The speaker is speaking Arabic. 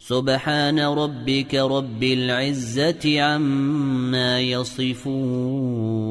سبحان ربك رب العزة عما يصفون